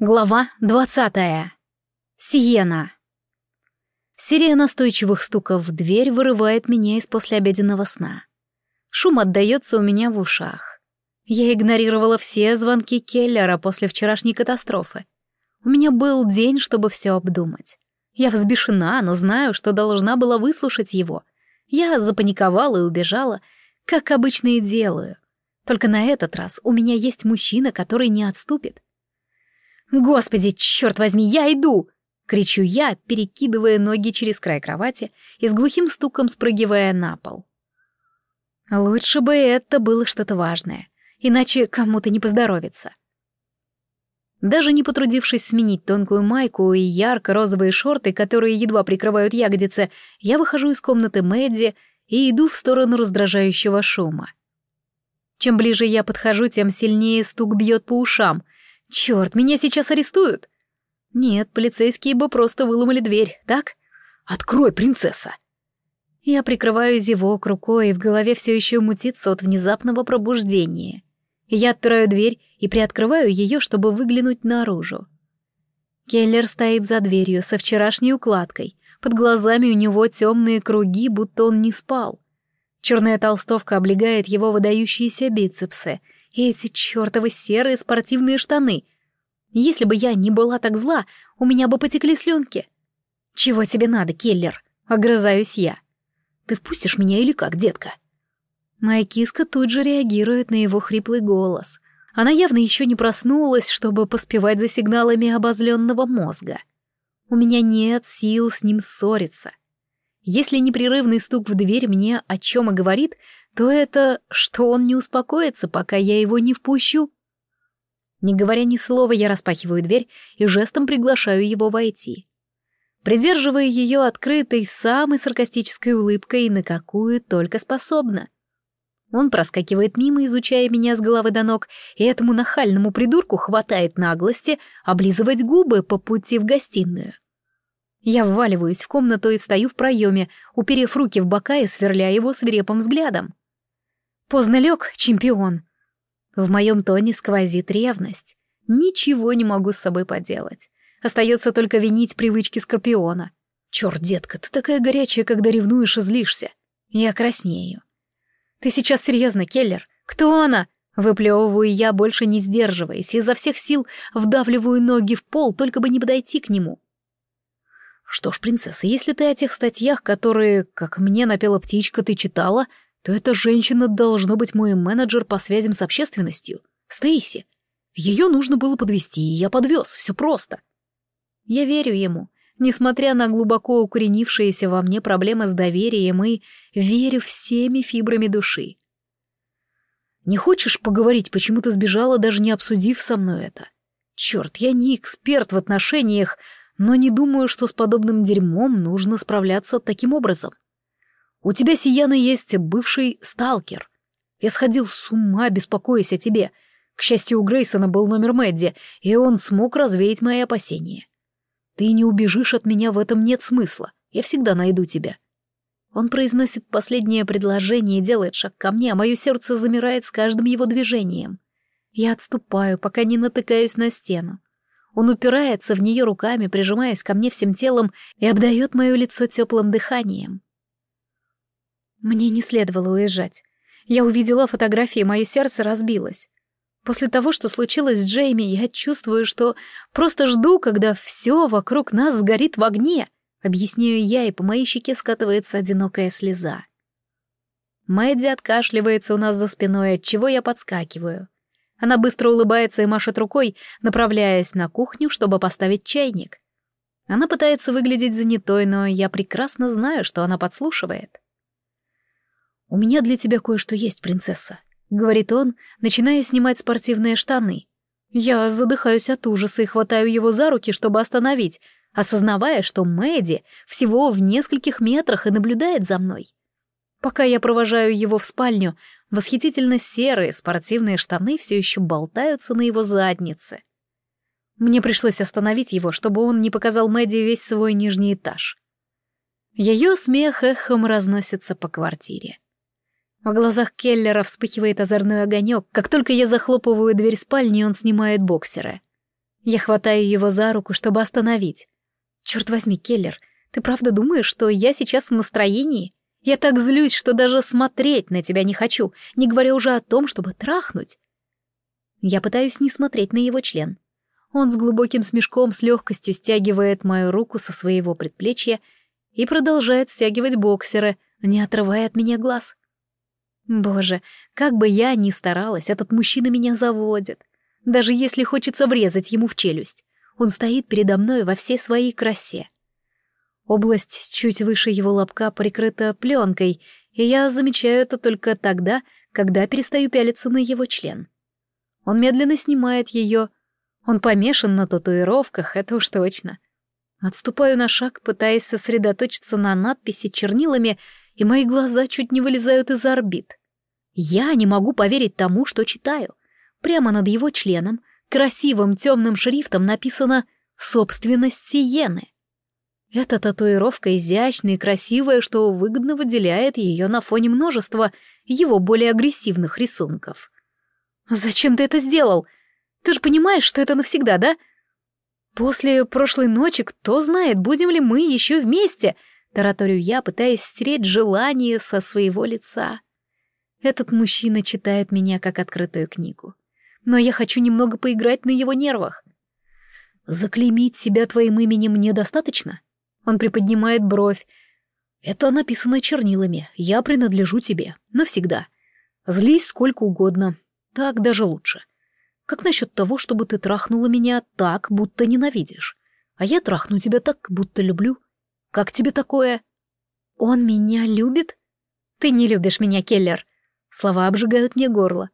Глава двадцатая. Сиена. Серия настойчивых стуков в дверь вырывает меня из послеобеденного сна. Шум отдаётся у меня в ушах. Я игнорировала все звонки Келлера после вчерашней катастрофы. У меня был день, чтобы всё обдумать. Я взбешена, но знаю, что должна была выслушать его. Я запаниковала и убежала, как обычно и делаю. Только на этот раз у меня есть мужчина, который не отступит. «Господи, черт возьми, я иду!» — кричу я, перекидывая ноги через край кровати и с глухим стуком спрыгивая на пол. Лучше бы это было что-то важное, иначе кому-то не поздоровится. Даже не потрудившись сменить тонкую майку и ярко-розовые шорты, которые едва прикрывают ягодицы, я выхожу из комнаты Мэдди и иду в сторону раздражающего шума. Чем ближе я подхожу, тем сильнее стук бьет по ушам — Черт, меня сейчас арестуют? Нет, полицейские бы просто выломали дверь, так? Открой, принцесса! Я прикрываю зевок рукой, и в голове все еще мутится от внезапного пробуждения. Я отпираю дверь и приоткрываю ее, чтобы выглянуть наружу. Келлер стоит за дверью со вчерашней укладкой. Под глазами у него темные круги, будто он не спал. Черная толстовка облегает его выдающиеся бицепсы — и эти чертовы серые спортивные штаны. Если бы я не была так зла, у меня бы потекли слюнки. «Чего тебе надо, Келлер?» — огрызаюсь я. «Ты впустишь меня или как, детка?» Моя киска тут же реагирует на его хриплый голос. Она явно еще не проснулась, чтобы поспевать за сигналами обозленного мозга. У меня нет сил с ним ссориться. Если непрерывный стук в дверь мне о чем и говорит, то это, что он не успокоится, пока я его не впущу. Не говоря ни слова, я распахиваю дверь и жестом приглашаю его войти. Придерживая ее открытой, самой саркастической улыбкой, на какую только способна. Он проскакивает мимо, изучая меня с головы до ног, и этому нахальному придурку хватает наглости облизывать губы по пути в гостиную. Я вваливаюсь в комнату и встаю в проеме, уперев руки в бока и сверляя его свирепым взглядом. Поздно лег, чемпион. В моем тоне сквозит ревность. Ничего не могу с собой поделать. Остается только винить привычки Скорпиона. Черт, детка, ты такая горячая, когда ревнуешь и злишься. Я краснею. Ты сейчас серьезно, Келлер? Кто она? Выплевываю я, больше не сдерживаясь, изо всех сил вдавливаю ноги в пол, только бы не подойти к нему. Что ж, принцесса, если ты о тех статьях, которые, как мне напела птичка, ты читала, то эта женщина должно быть мой менеджер по связям с общественностью, Стейси. Ее нужно было подвести, и я подвез, все просто. Я верю ему, несмотря на глубоко укоренившиеся во мне проблемы с доверием, и верю всеми фибрами души. Не хочешь поговорить, почему ты сбежала, даже не обсудив со мной это? Черт, я не эксперт в отношениях, но не думаю, что с подобным дерьмом нужно справляться таким образом. У тебя, Сияна, есть бывший сталкер. Я сходил с ума, беспокоясь о тебе. К счастью, у Грейсона был номер Мэдди, и он смог развеять мои опасения. Ты не убежишь от меня, в этом нет смысла. Я всегда найду тебя. Он произносит последнее предложение и делает шаг ко мне, а мое сердце замирает с каждым его движением. Я отступаю, пока не натыкаюсь на стену. Он упирается в нее руками, прижимаясь ко мне всем телом, и обдает мое лицо теплым дыханием. Мне не следовало уезжать. Я увидела фотографии, мое сердце разбилось. После того, что случилось с Джейми, я чувствую, что просто жду, когда все вокруг нас сгорит в огне. Объясняю я, и по моей щеке скатывается одинокая слеза. Мэдди откашливается у нас за спиной, от чего я подскакиваю. Она быстро улыбается и машет рукой, направляясь на кухню, чтобы поставить чайник. Она пытается выглядеть занятой, но я прекрасно знаю, что она подслушивает. «У меня для тебя кое-что есть, принцесса», — говорит он, начиная снимать спортивные штаны. Я задыхаюсь от ужаса и хватаю его за руки, чтобы остановить, осознавая, что Мэдди всего в нескольких метрах и наблюдает за мной. Пока я провожаю его в спальню, восхитительно серые спортивные штаны все еще болтаются на его заднице. Мне пришлось остановить его, чтобы он не показал Мэдди весь свой нижний этаж. Ее смех эхом разносится по квартире. В глазах Келлера вспыхивает озорной огонек, как только я захлопываю дверь спальни, он снимает боксеры. Я хватаю его за руку, чтобы остановить. Черт возьми, Келлер, ты правда думаешь, что я сейчас в настроении? Я так злюсь, что даже смотреть на тебя не хочу, не говоря уже о том, чтобы трахнуть. Я пытаюсь не смотреть на его член. Он с глубоким смешком с легкостью стягивает мою руку со своего предплечья и продолжает стягивать боксеры, не отрывая от меня глаз. Боже, как бы я ни старалась, этот мужчина меня заводит. Даже если хочется врезать ему в челюсть. Он стоит передо мной во всей своей красе. Область чуть выше его лобка прикрыта пленкой, и я замечаю это только тогда, когда перестаю пялиться на его член. Он медленно снимает ее. Он помешан на татуировках, это уж точно. Отступаю на шаг, пытаясь сосредоточиться на надписи чернилами, и мои глаза чуть не вылезают из орбит. Я не могу поверить тому, что читаю. Прямо над его членом, красивым темным шрифтом написано «Собственность Сиены». Эта татуировка изящная и красивая, что выгодно выделяет ее на фоне множества его более агрессивных рисунков. «Зачем ты это сделал? Ты же понимаешь, что это навсегда, да?» «После прошлой ночи кто знает, будем ли мы еще вместе?» Тараторю я, пытаясь стереть желание со своего лица. Этот мужчина читает меня как открытую книгу. Но я хочу немного поиграть на его нервах. «Заклеймить себя твоим именем недостаточно?» Он приподнимает бровь. «Это написано чернилами. Я принадлежу тебе. Навсегда. Злись сколько угодно. Так даже лучше. Как насчет того, чтобы ты трахнула меня так, будто ненавидишь? А я трахну тебя так, будто люблю. Как тебе такое?» «Он меня любит?» «Ты не любишь меня, Келлер». Слова обжигают мне горло.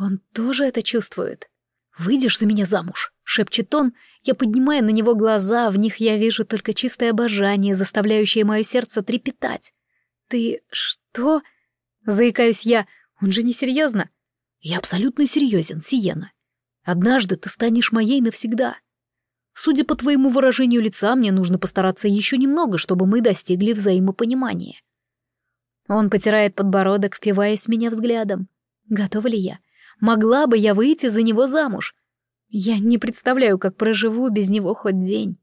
Он тоже это чувствует. «Выйдешь за меня замуж?» — шепчет он, я поднимаю на него глаза, в них я вижу только чистое обожание, заставляющее мое сердце трепетать. «Ты что?» — заикаюсь я. «Он же не серьезно?» «Я абсолютно серьезен, Сиена. Однажды ты станешь моей навсегда. Судя по твоему выражению лица, мне нужно постараться еще немного, чтобы мы достигли взаимопонимания». Он потирает подбородок, впиваясь меня взглядом. Готова ли я? Могла бы я выйти за него замуж? Я не представляю, как проживу без него хоть день.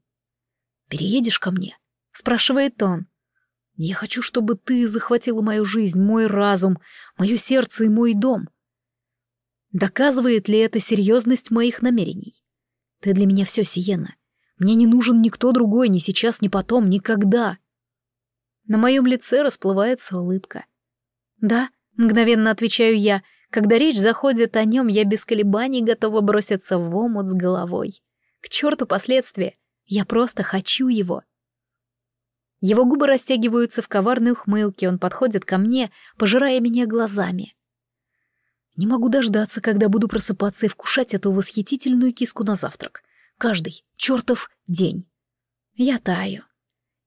«Переедешь ко мне?» — спрашивает он. «Я хочу, чтобы ты захватила мою жизнь, мой разум, мое сердце и мой дом. Доказывает ли это серьезность моих намерений? Ты для меня все, Сиена. Мне не нужен никто другой, ни сейчас, ни потом, никогда». На моем лице расплывается улыбка. «Да», — мгновенно отвечаю я, — когда речь заходит о нем, я без колебаний готова броситься в омут с головой. К черту последствия. Я просто хочу его. Его губы растягиваются в коварной ухмылке, он подходит ко мне, пожирая меня глазами. Не могу дождаться, когда буду просыпаться и вкушать эту восхитительную киску на завтрак. Каждый чертов день. Я таю.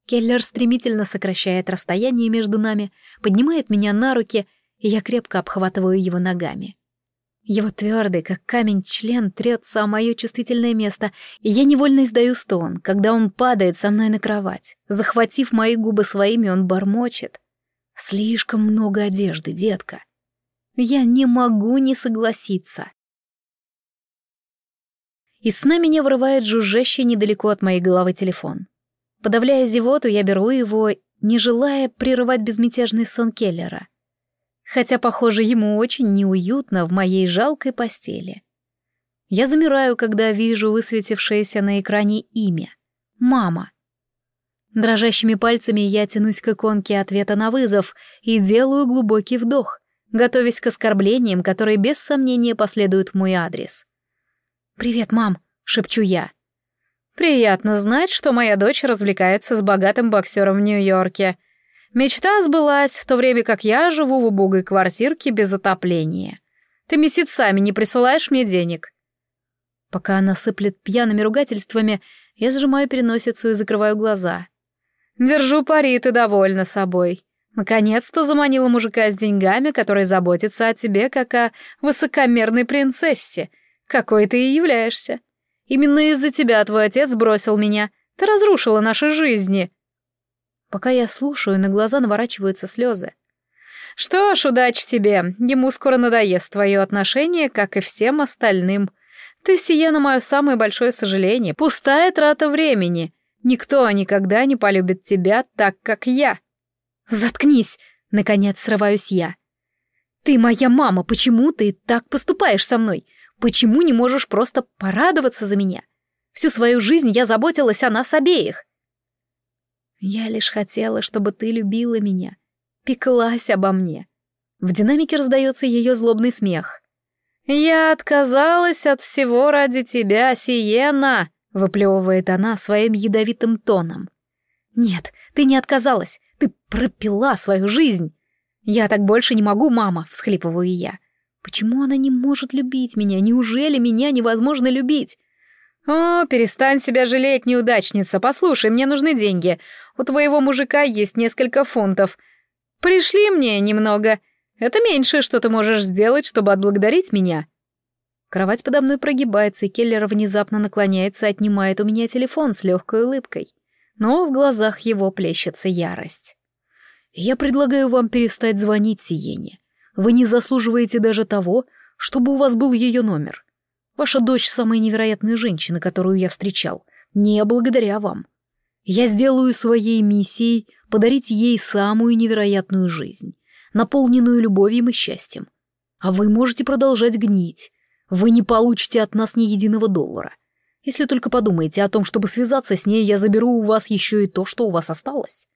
Келлер стремительно сокращает расстояние между нами, поднимает меня на руки — и я крепко обхватываю его ногами. Его твердый, как камень, член трется о мое чувствительное место, и я невольно издаю стон, когда он падает со мной на кровать. Захватив мои губы своими, он бормочет. «Слишком много одежды, детка». Я не могу не согласиться. Из сна меня вырывает жужжащий недалеко от моей головы телефон. Подавляя зевоту, я беру его, не желая прерывать безмятежный сон Келлера хотя, похоже, ему очень неуютно в моей жалкой постели. Я замираю, когда вижу высветившееся на экране имя — «Мама». Дрожащими пальцами я тянусь к иконке ответа на вызов и делаю глубокий вдох, готовясь к оскорблениям, которые без сомнения последуют в мой адрес. «Привет, мам», — шепчу я. «Приятно знать, что моя дочь развлекается с богатым боксером в Нью-Йорке», Мечта сбылась, в то время как я живу в убогой квартирке без отопления. Ты месяцами не присылаешь мне денег. Пока она сыплет пьяными ругательствами, я сжимаю переносицу и закрываю глаза. Держу пари, ты довольна собой. Наконец-то заманила мужика с деньгами, который заботится о тебе, как о высокомерной принцессе, какой ты и являешься. Именно из-за тебя твой отец бросил меня. Ты разрушила наши жизни. Пока я слушаю, на глаза наворачиваются слезы. «Что ж, удачи тебе. Ему скоро надоест твое отношение, как и всем остальным. Ты, Сиена, мое самое большое сожаление. Пустая трата времени. Никто никогда не полюбит тебя так, как я. Заткнись, наконец срываюсь я. Ты моя мама, почему ты так поступаешь со мной? Почему не можешь просто порадоваться за меня? Всю свою жизнь я заботилась о нас обеих. Я лишь хотела, чтобы ты любила меня, пеклась обо мне. В динамике раздается ее злобный смех. «Я отказалась от всего ради тебя, Сиена!» — выплевывает она своим ядовитым тоном. «Нет, ты не отказалась, ты пропила свою жизнь!» «Я так больше не могу, мама!» — всхлипываю я. «Почему она не может любить меня? Неужели меня невозможно любить?» «О, перестань себя жалеть, неудачница. Послушай, мне нужны деньги. У твоего мужика есть несколько фунтов. Пришли мне немного. Это меньшее, что ты можешь сделать, чтобы отблагодарить меня». Кровать подо мной прогибается, и Келлер внезапно наклоняется и отнимает у меня телефон с легкой улыбкой. Но в глазах его плещется ярость. «Я предлагаю вам перестать звонить Сиене. Вы не заслуживаете даже того, чтобы у вас был ее номер. Ваша дочь — самая невероятная женщина, которую я встречал. Не благодаря вам. Я сделаю своей миссией подарить ей самую невероятную жизнь наполненную любовью и счастьем. А вы можете продолжать гнить. Вы не получите от нас ни единого доллара. Если только подумаете о том, чтобы связаться с ней, я заберу у вас еще и то, что у вас осталось.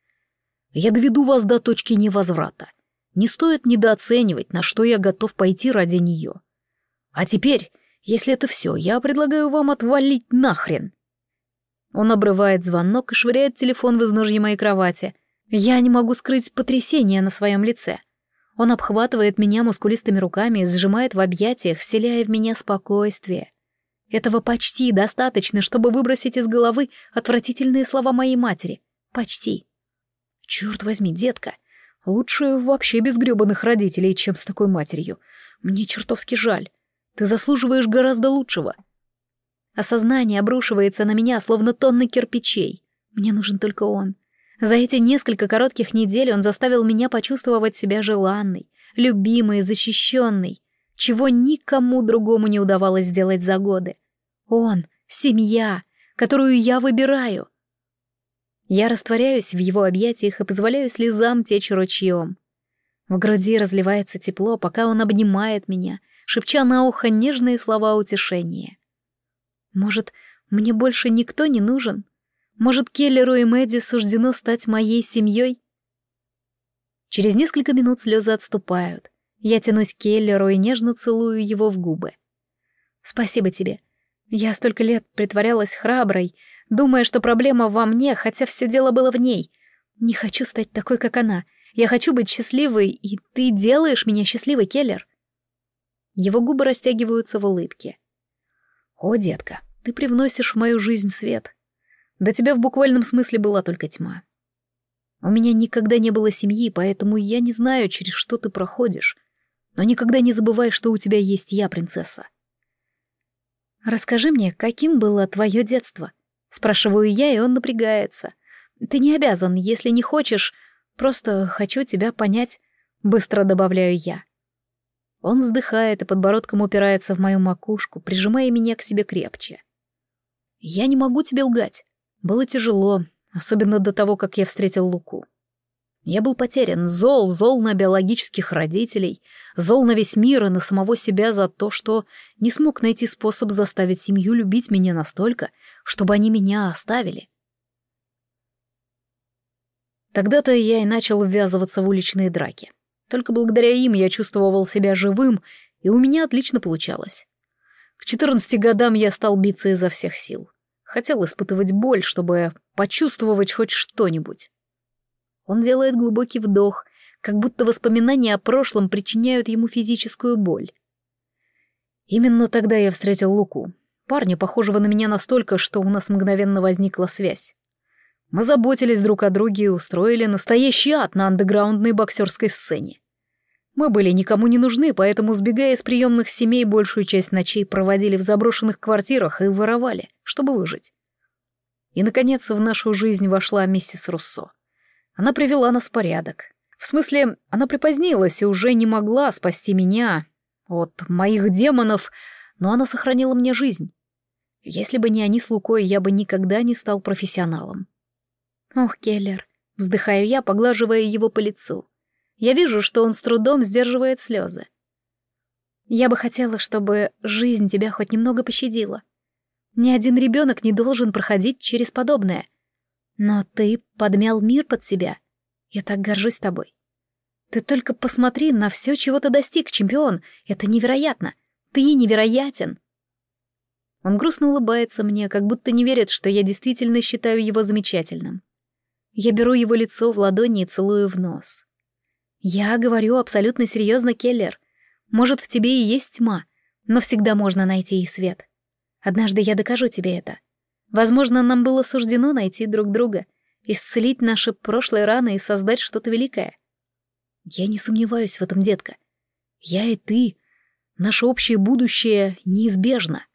Я доведу вас до точки невозврата. Не стоит недооценивать, на что я готов пойти ради нее. А теперь, если это все, я предлагаю вам отвалить нахрен. Он обрывает звонок и швыряет телефон в изножье моей кровати, я не могу скрыть потрясение на своем лице. Он обхватывает меня мускулистыми руками и сжимает в объятиях, вселяя в меня спокойствие. Этого почти достаточно, чтобы выбросить из головы отвратительные слова моей матери. Почти. Черт возьми, детка, лучше вообще без гребаных родителей, чем с такой матерью. Мне чертовски жаль. Ты заслуживаешь гораздо лучшего. Осознание обрушивается на меня, словно тонны кирпичей. Мне нужен только он. За эти несколько коротких недель он заставил меня почувствовать себя желанной, любимой, защищенной, чего никому другому не удавалось сделать за годы. Он — семья, которую я выбираю. Я растворяюсь в его объятиях и позволяю слезам течь ручьем. В груди разливается тепло, пока он обнимает меня, шепча на ухо нежные слова утешения. Может, мне больше никто не нужен? Может, Келлеру и Мэдди суждено стать моей семьей? Через несколько минут слезы отступают. Я тянусь к Келлеру и нежно целую его в губы. Спасибо тебе. Я столько лет притворялась храброй, думая, что проблема во мне, хотя все дело было в ней. Не хочу стать такой, как она. Я хочу быть счастливой, и ты делаешь меня счастливой, Келлер. Его губы растягиваются в улыбке. О, детка, ты привносишь в мою жизнь свет. До тебя в буквальном смысле была только тьма. У меня никогда не было семьи, поэтому я не знаю, через что ты проходишь. Но никогда не забывай, что у тебя есть я, принцесса. Расскажи мне, каким было твое детство? Спрашиваю я, и он напрягается. Ты не обязан, если не хочешь, просто хочу тебя понять, быстро добавляю я. Он вздыхает и подбородком упирается в мою макушку, прижимая меня к себе крепче. Я не могу тебе лгать. Было тяжело, особенно до того, как я встретил Луку. Я был потерян, зол, зол на биологических родителей, зол на весь мир и на самого себя за то, что не смог найти способ заставить семью любить меня настолько, чтобы они меня оставили. Тогда-то я и начал ввязываться в уличные драки. Только благодаря им я чувствовал себя живым, и у меня отлично получалось. К 14 годам я стал биться изо всех сил. Хотел испытывать боль, чтобы почувствовать хоть что-нибудь. Он делает глубокий вдох, как будто воспоминания о прошлом причиняют ему физическую боль. Именно тогда я встретил Луку, парня, похожего на меня настолько, что у нас мгновенно возникла связь. Мы заботились друг о друге и устроили настоящий ад на андеграундной боксерской сцене. Мы были никому не нужны, поэтому, сбегая из приемных семей, большую часть ночей проводили в заброшенных квартирах и воровали, чтобы выжить. И, наконец, в нашу жизнь вошла миссис Руссо. Она привела нас в порядок. В смысле, она припозднилась и уже не могла спасти меня от моих демонов, но она сохранила мне жизнь. Если бы не они с Лукой, я бы никогда не стал профессионалом. Ох, Келлер, вздыхаю я, поглаживая его по лицу. Я вижу, что он с трудом сдерживает слезы. Я бы хотела, чтобы жизнь тебя хоть немного пощадила. Ни один ребенок не должен проходить через подобное. Но ты подмял мир под себя. Я так горжусь тобой. Ты только посмотри на все, чего ты достиг, чемпион. Это невероятно. Ты невероятен. Он грустно улыбается мне, как будто не верит, что я действительно считаю его замечательным. Я беру его лицо в ладони и целую в нос. Я говорю абсолютно серьезно, Келлер. Может, в тебе и есть тьма, но всегда можно найти и свет. Однажды я докажу тебе это. Возможно, нам было суждено найти друг друга, исцелить наши прошлые раны и создать что-то великое. Я не сомневаюсь в этом, детка. Я и ты, наше общее будущее неизбежно.